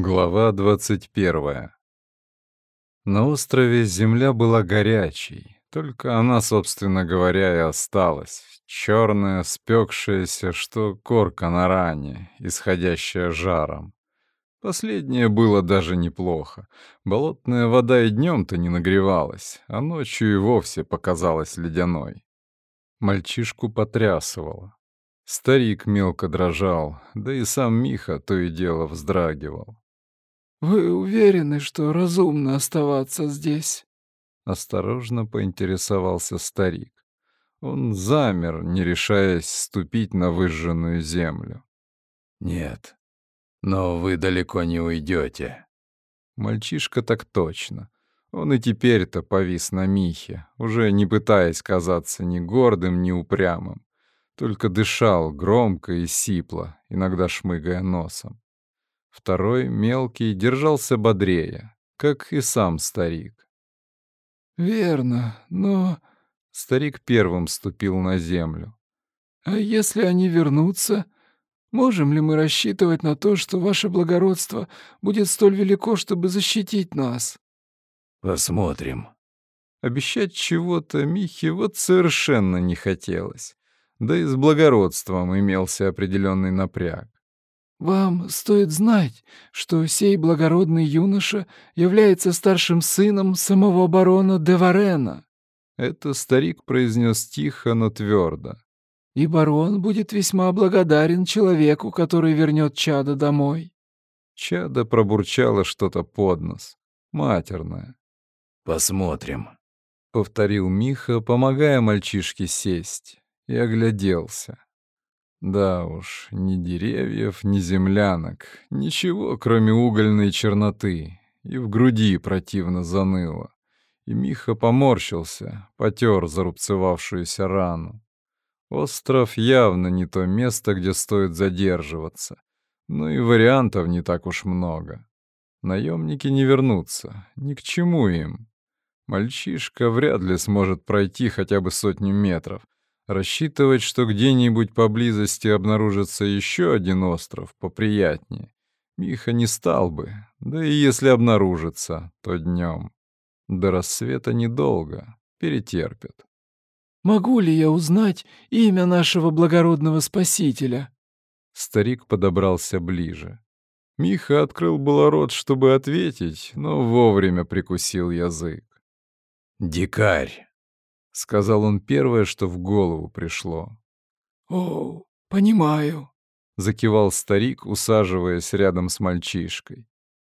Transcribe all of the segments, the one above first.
Глава 21. На острове земля была горячей, только она, собственно говоря, и осталась. Черная, спекшаяся, что корка на ране, исходящая жаром. Последнее было даже неплохо. Болотная вода и днем-то не нагревалась, а ночью и вовсе показалась ледяной. Мальчишку потрясывало. Старик мелко дрожал, да и сам Миха то и дело вздрагивал. «Вы уверены, что разумно оставаться здесь?» Осторожно поинтересовался старик. Он замер, не решаясь ступить на выжженную землю. «Нет, но вы далеко не уйдете». Мальчишка так точно. Он и теперь-то повис на Михе, уже не пытаясь казаться ни гордым, ни упрямым только дышал громко и сипло, иногда шмыгая носом. Второй, мелкий, держался бодрее, как и сам старик. «Верно, но...» Старик первым ступил на землю. «А если они вернутся, можем ли мы рассчитывать на то, что ваше благородство будет столь велико, чтобы защитить нас?» «Посмотрим». Обещать чего-то Михе вот совершенно не хотелось да и с благородством имелся определенный напряг. «Вам стоит знать, что сей благородный юноша является старшим сыном самого барона де Варена». Это старик произнес тихо, но твердо. «И барон будет весьма благодарен человеку, который вернет чада домой». Чада пробурчало что-то под нос, матерное. «Посмотрим», — повторил Миха, помогая мальчишке сесть и огляделся. Да уж, ни деревьев, ни землянок, ничего, кроме угольной черноты, и в груди противно заныло. И Миха поморщился, потер зарубцевавшуюся рану. Остров явно не то место, где стоит задерживаться. Но и вариантов не так уж много. Наемники не вернутся, ни к чему им. Мальчишка вряд ли сможет пройти хотя бы сотню метров — Рассчитывать, что где-нибудь поблизости обнаружится еще один остров, поприятнее. Миха не стал бы, да и если обнаружится, то днем. До рассвета недолго, перетерпят. «Могу ли я узнать имя нашего благородного спасителя?» Старик подобрался ближе. Миха открыл было рот, чтобы ответить, но вовремя прикусил язык. «Дикарь!» — сказал он первое, что в голову пришло. «О, понимаю», — закивал старик, усаживаясь рядом с мальчишкой.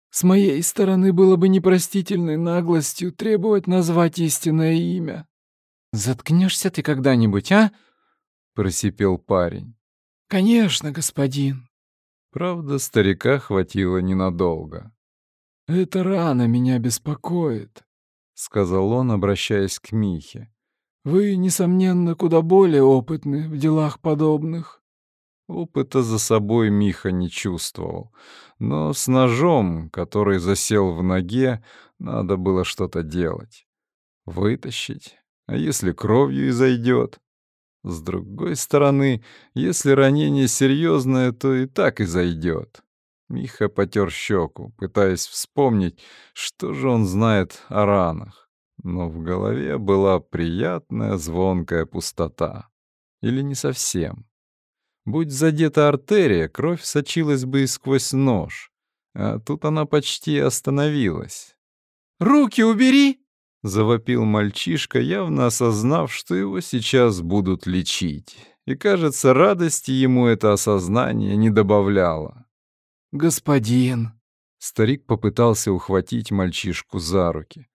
«С моей стороны было бы непростительной наглостью требовать назвать истинное имя». «Заткнешься ты когда-нибудь, а?» — просипел парень. «Конечно, господин». Правда, старика хватило ненадолго. «Эта рана меня беспокоит», — сказал он, обращаясь к Михе. Вы, несомненно, куда более опытны в делах подобных. Опыта за собой Миха не чувствовал, но с ножом, который засел в ноге, надо было что-то делать. Вытащить. А если кровью изойдет? С другой стороны, если ранение серьезное, то и так и зайдет. Миха потер щеку, пытаясь вспомнить, что же он знает о ранах но в голове была приятная звонкая пустота. Или не совсем. Будь задета артерия, кровь сочилась бы и сквозь нож, а тут она почти остановилась. «Руки убери!» — завопил мальчишка, явно осознав, что его сейчас будут лечить. И, кажется, радости ему это осознание не добавляло. «Господин!» Старик попытался ухватить мальчишку за руки.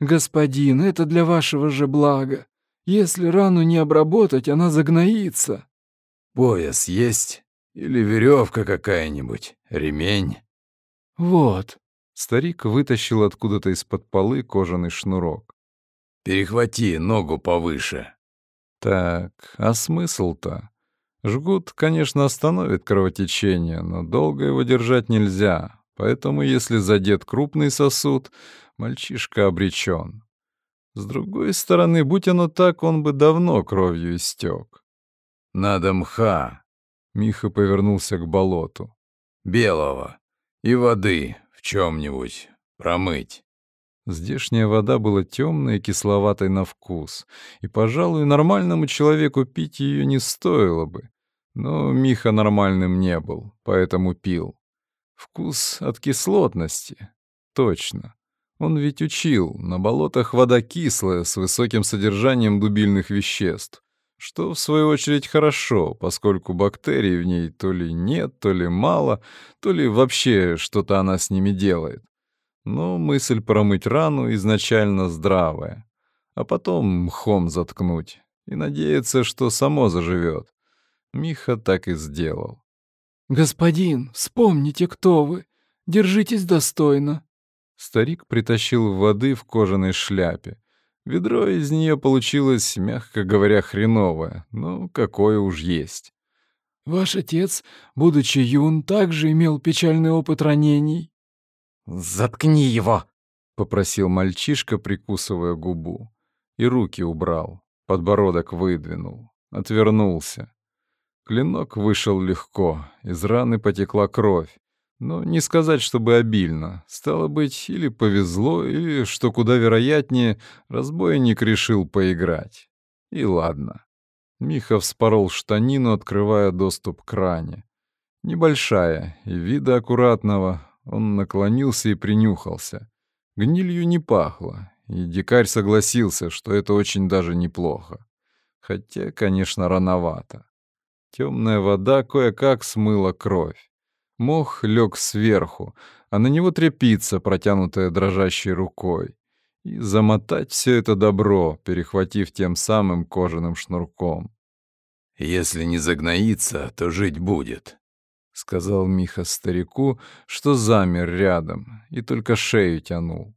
«Господин, это для вашего же блага. Если рану не обработать, она загноится». «Пояс есть? Или веревка какая-нибудь? Ремень?» «Вот». Старик вытащил откуда-то из-под полы кожаный шнурок. «Перехвати ногу повыше». «Так, а смысл-то? Жгут, конечно, остановит кровотечение, но долго его держать нельзя, поэтому если задет крупный сосуд, мальчишка обречен. С другой стороны, будь оно так, он бы давно кровью истек. «Надо мха!» Миха повернулся к болоту. «Белого. И воды в чем-нибудь промыть. Здешняя вода была темной и кисловатой на вкус, и, пожалуй, нормальному человеку пить ее не стоило бы. Но Миха нормальным не был, поэтому пил. Вкус от кислотности. Точно. Он ведь учил, на болотах вода кислая, с высоким содержанием дубильных веществ. Что, в свою очередь, хорошо, поскольку бактерий в ней то ли нет, то ли мало, то ли вообще что-то она с ними делает. Но мысль промыть рану изначально здравая, а потом мхом заткнуть и надеяться, что само заживет. Миха так и сделал. «Господин, вспомните, кто вы. Держитесь достойно». Старик притащил воды в кожаной шляпе. Ведро из нее получилось, мягко говоря, хреновое, но какое уж есть. «Ваш отец, будучи юн, также имел печальный опыт ранений?» «Заткни его!» — попросил мальчишка, прикусывая губу. И руки убрал, подбородок выдвинул, отвернулся. Клинок вышел легко, из раны потекла кровь. Но не сказать, чтобы обильно. Стало быть, или повезло, или, что куда вероятнее, разбойник решил поиграть. И ладно. Миха вспорол штанину, открывая доступ к ране. Небольшая и вида аккуратного, он наклонился и принюхался. Гнилью не пахло, и дикарь согласился, что это очень даже неплохо. Хотя, конечно, рановато. Темная вода кое-как смыла кровь. Мох лег сверху, а на него тряпица, протянутая дрожащей рукой. И замотать все это добро, перехватив тем самым кожаным шнурком. «Если не загноится, то жить будет», — сказал Миха старику, что замер рядом и только шею тянул.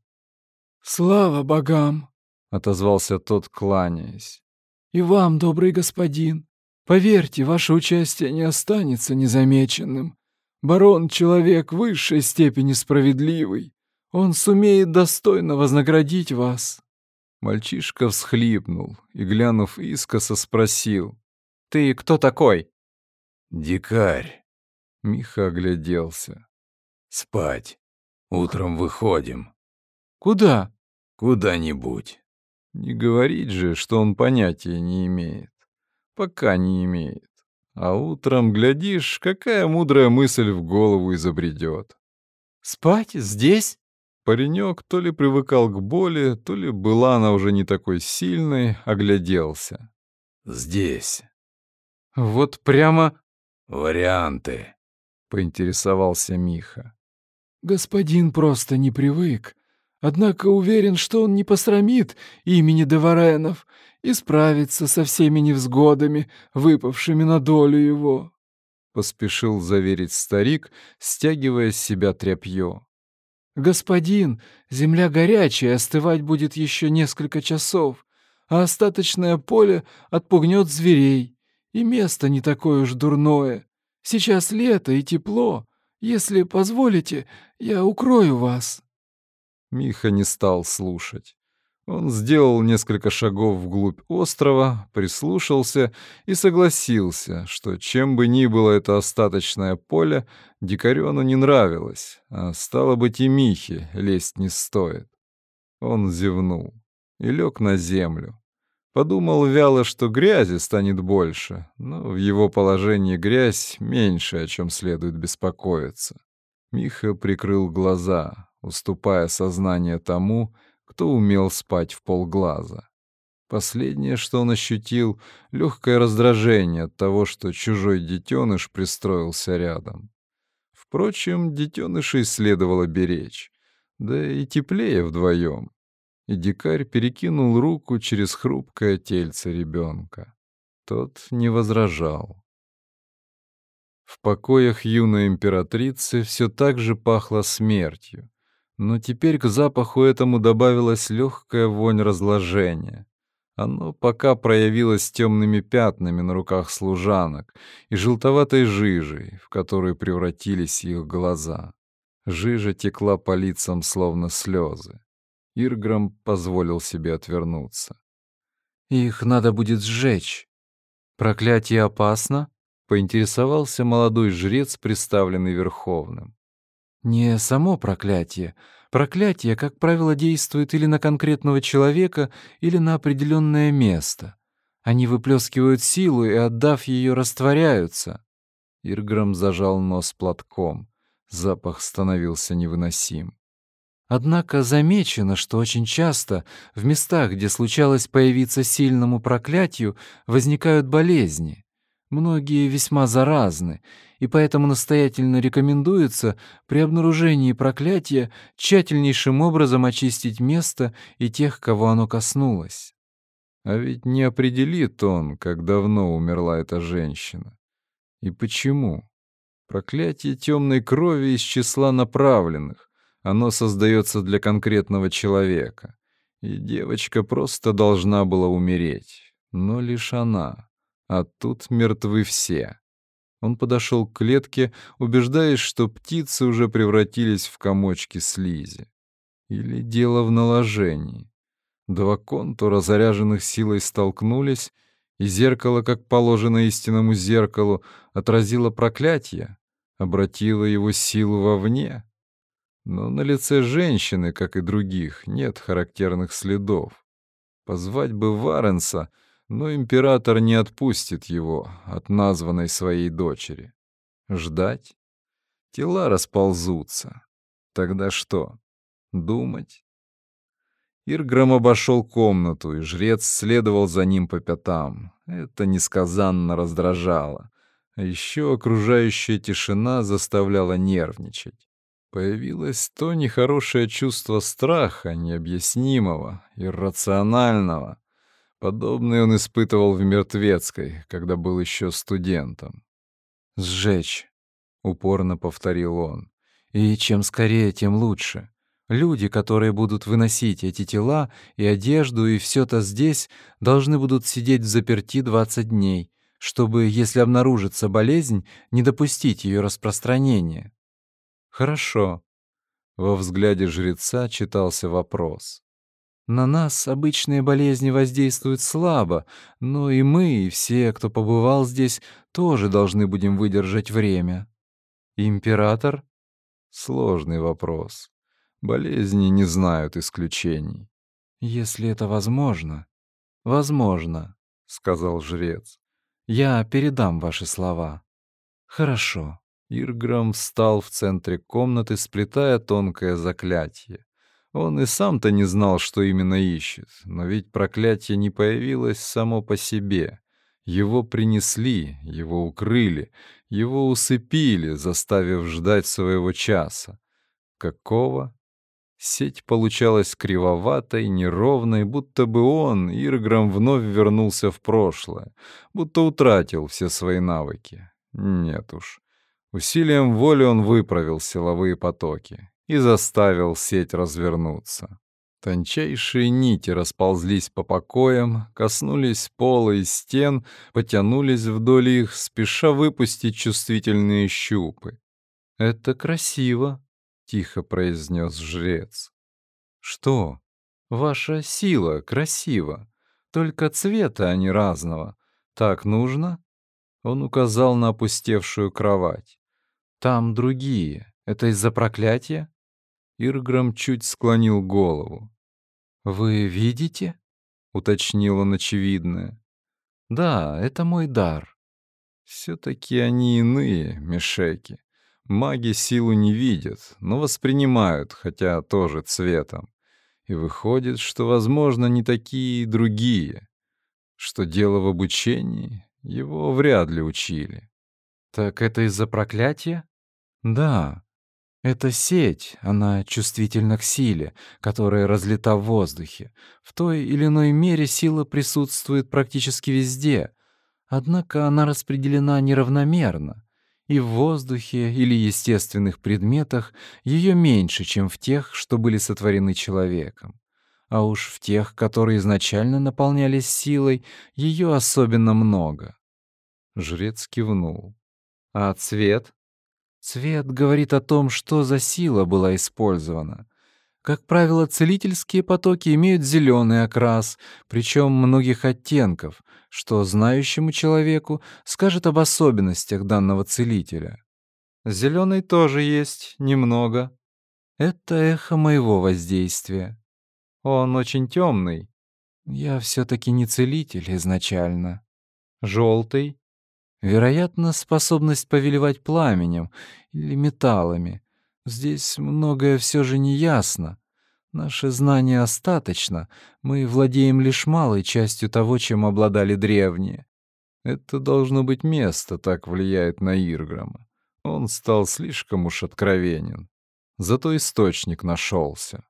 «Слава богам!» — отозвался тот, кланяясь. «И вам, добрый господин, поверьте, ваше участие не останется незамеченным. Барон — человек высшей степени справедливый. Он сумеет достойно вознаградить вас». Мальчишка всхлипнул и, глянув искоса, спросил. «Ты кто такой?» «Дикарь». Миха огляделся. «Спать. Утром выходим». «Куда?» «Куда-нибудь». Не говорить же, что он понятия не имеет. Пока не имеет. А утром, глядишь, какая мудрая мысль в голову изобретет. «Спать? Здесь?» Паренек то ли привыкал к боли, то ли была она уже не такой сильной, огляделся. «Здесь». «Вот прямо...» «Варианты», поинтересовался Миха. Господин просто не привык. Однако уверен, что он не посрамит имени Деваренов и справится со всеми невзгодами, выпавшими на долю его. Поспешил заверить старик, стягивая с себя тряпье. «Господин, земля горячая, остывать будет еще несколько часов, а остаточное поле отпугнет зверей, и место не такое уж дурное. Сейчас лето и тепло. Если позволите, я укрою вас». Миха не стал слушать. Он сделал несколько шагов вглубь острова, прислушался и согласился, что чем бы ни было это остаточное поле, дикарёну не нравилось, а стало быть и Михе лезть не стоит. Он зевнул и лег на землю. Подумал вяло, что грязи станет больше, но в его положении грязь меньше, о чем следует беспокоиться. Миха прикрыл глаза, уступая сознание тому, кто умел спать в полглаза. Последнее, что он ощутил, — легкое раздражение от того, что чужой детеныш пристроился рядом. Впрочем, детенышей следовало беречь, да и теплее вдвоем и дикарь перекинул руку через хрупкое тельце ребенка. Тот не возражал. В покоях юной императрицы все так же пахло смертью, но теперь к запаху этому добавилась легкая вонь разложения. Оно пока проявилось темными пятнами на руках служанок и желтоватой жижей, в которую превратились их глаза. Жижа текла по лицам, словно слезы. Ирграм позволил себе отвернуться. «Их надо будет сжечь. Проклятие опасно?» — поинтересовался молодой жрец, представленный Верховным. Не само проклятие. Проклятие, как правило, действует или на конкретного человека, или на определенное место. Они выплескивают силу и, отдав ее, растворяются. Ирграм зажал нос платком. Запах становился невыносим. Однако замечено, что очень часто в местах, где случалось появиться сильному проклятию, возникают болезни. Многие весьма заразны, и поэтому настоятельно рекомендуется при обнаружении проклятия тщательнейшим образом очистить место и тех, кого оно коснулось. А ведь не определит он, как давно умерла эта женщина. И почему? Проклятие темной крови из числа направленных. Оно создается для конкретного человека. И девочка просто должна была умереть. Но лишь она. А тут мертвы все. Он подошел к клетке, убеждаясь, что птицы уже превратились в комочки слизи. Или дело в наложении. Два контура, заряженных силой, столкнулись, и зеркало, как положено истинному зеркалу, отразило проклятие, обратило его силу вовне. Но на лице женщины, как и других, нет характерных следов. Позвать бы Варенса, но император не отпустит его от названной своей дочери. Ждать? Тела расползутся. Тогда что? Думать? Ирграм обошел комнату, и жрец следовал за ним по пятам. Это несказанно раздражало. А еще окружающая тишина заставляла нервничать. Появилось то нехорошее чувство страха, необъяснимого, иррационального. Подобное он испытывал в Мертвецкой, когда был еще студентом. «Сжечь», — упорно повторил он. «И чем скорее, тем лучше. Люди, которые будут выносить эти тела и одежду, и все то здесь, должны будут сидеть в заперти 20 дней, чтобы, если обнаружится болезнь, не допустить ее распространения. Хорошо. Во взгляде жреца читался вопрос. На нас обычные болезни воздействуют слабо, но и мы, и все, кто побывал здесь, тоже должны будем выдержать время. Император? Сложный вопрос. Болезни не знают исключений. Если это возможно. Возможно, сказал жрец. Я передам ваши слова. Хорошо. Ирграм встал в центре комнаты, сплетая тонкое заклятие. Он и сам-то не знал, что именно ищет, но ведь проклятие не появилось само по себе. Его принесли, его укрыли, его усыпили, заставив ждать своего часа. Какого? Сеть получалась кривоватой, неровной, будто бы он, Ирграм, вновь вернулся в прошлое, будто утратил все свои навыки. Нет уж. Усилием воли он выправил силовые потоки и заставил сеть развернуться. Тончайшие нити расползлись по покоям, коснулись пола и стен, потянулись вдоль их, спеша выпустить чувствительные щупы. «Это красиво», — тихо произнес жрец. «Что? Ваша сила красива, только цвета они разного. Так нужно?» Он указал на опустевшую кровать. Там другие. Это из-за проклятия? Ирграм чуть склонил голову. Вы видите? уточнил он очевидное. Да, это мой дар. Все-таки они иные, мешеки. Маги силу не видят, но воспринимают, хотя тоже цветом. И выходит, что, возможно, не такие и другие. Что дело в обучении, его вряд ли учили. Так это из-за проклятия? Да, это сеть, она чувствительна к силе, которая разлита в воздухе. В той или иной мере сила присутствует практически везде, однако она распределена неравномерно. И в воздухе или естественных предметах ее меньше, чем в тех, что были сотворены человеком. А уж в тех, которые изначально наполнялись силой, ее особенно много. Жрец кивнул. А цвет? Цвет говорит о том, что за сила была использована. Как правило, целительские потоки имеют зеленый окрас, причем многих оттенков, что знающему человеку скажет об особенностях данного целителя. Зеленый тоже есть, немного. Это эхо моего воздействия. Он очень темный. Я все-таки не целитель изначально. Желтый. Вероятно, способность повелевать пламенем или металлами. Здесь многое все же не ясно. Наше знание остаточно, мы владеем лишь малой частью того, чем обладали древние. Это должно быть место так влияет на Ирграма. Он стал слишком уж откровенен. Зато источник нашелся.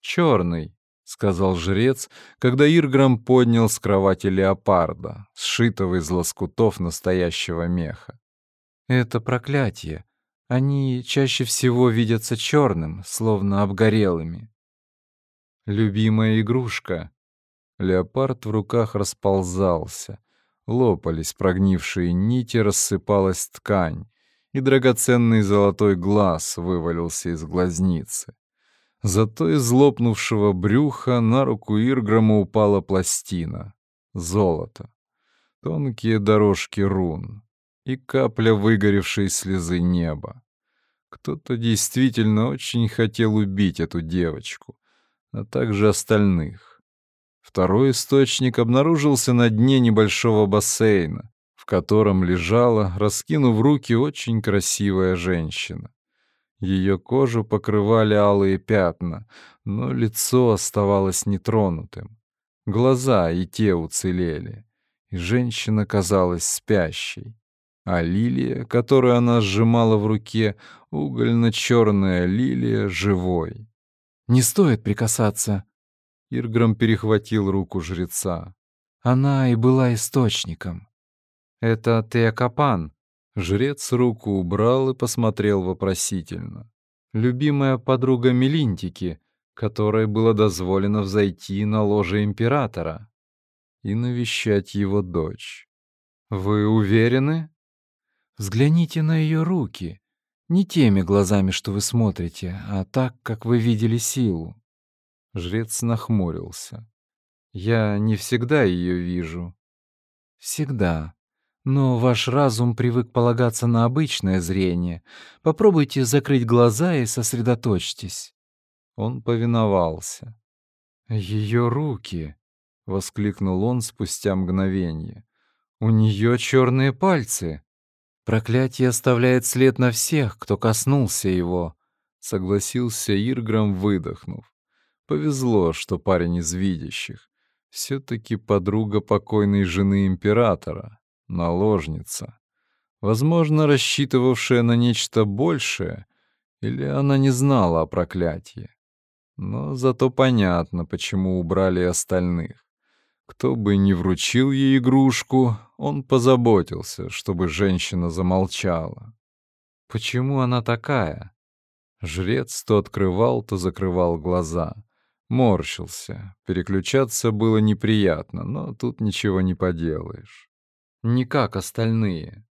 Черный, сказал жрец, когда Ирграм поднял с кровати леопарда, сшитого из лоскутов настоящего меха. Это проклятие. Они чаще всего видятся черным, словно обгорелыми. Любимая игрушка. Леопард в руках расползался. Лопались прогнившие нити, рассыпалась ткань и драгоценный золотой глаз вывалился из глазницы. Зато из лопнувшего брюха на руку Ирграма упала пластина. Золото. Тонкие дорожки рун. И капля выгоревшей слезы неба. Кто-то действительно очень хотел убить эту девочку, а также остальных. Второй источник обнаружился на дне небольшого бассейна, в котором лежала, раскинув руки, очень красивая женщина. Ее кожу покрывали алые пятна, но лицо оставалось нетронутым. Глаза и те уцелели, и женщина казалась спящей. А лилия, которую она сжимала в руке, угольно-черная лилия, живой. «Не стоит прикасаться!» Ирграм перехватил руку жреца. Она и была источником. «Это Теокапан». Жрец руку убрал и посмотрел вопросительно. «Любимая подруга Мелинтики, которой было дозволено взойти на ложе императора и навещать его дочь. Вы уверены? Взгляните на ее руки. Не теми глазами, что вы смотрите, а так, как вы видели силу». Жрец нахмурился. «Я не всегда ее вижу». «Всегда», но ваш разум привык полагаться на обычное зрение. Попробуйте закрыть глаза и сосредоточьтесь. Он повиновался. Ее руки, воскликнул он спустя мгновение. У нее черные пальцы. Проклятие оставляет след на всех, кто коснулся его, согласился Ирграм, выдохнув. Повезло, что парень из видящих. все таки подруга покойной жены императора наложница, возможно, рассчитывавшая на нечто большее, или она не знала о проклятии. Но зато понятно, почему убрали остальных. Кто бы ни вручил ей игрушку, он позаботился, чтобы женщина замолчала. Почему она такая? Жрец то открывал, то закрывал глаза. Морщился. Переключаться было неприятно, но тут ничего не поделаешь не как остальные.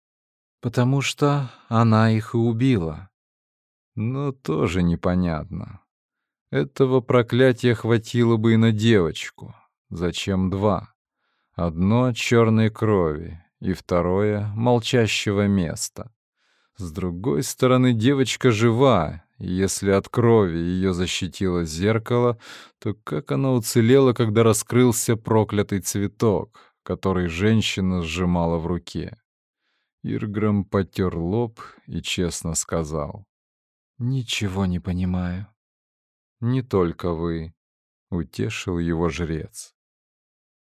Потому что она их и убила. Но тоже непонятно. Этого проклятия хватило бы и на девочку. Зачем два? Одно — черной крови, и второе — молчащего места. С другой стороны, девочка жива, и если от крови ее защитило зеркало, то как она уцелела, когда раскрылся проклятый цветок? Который женщина сжимала в руке. Ирграм потер лоб и честно сказал. «Ничего не понимаю». «Не только вы», — утешил его жрец.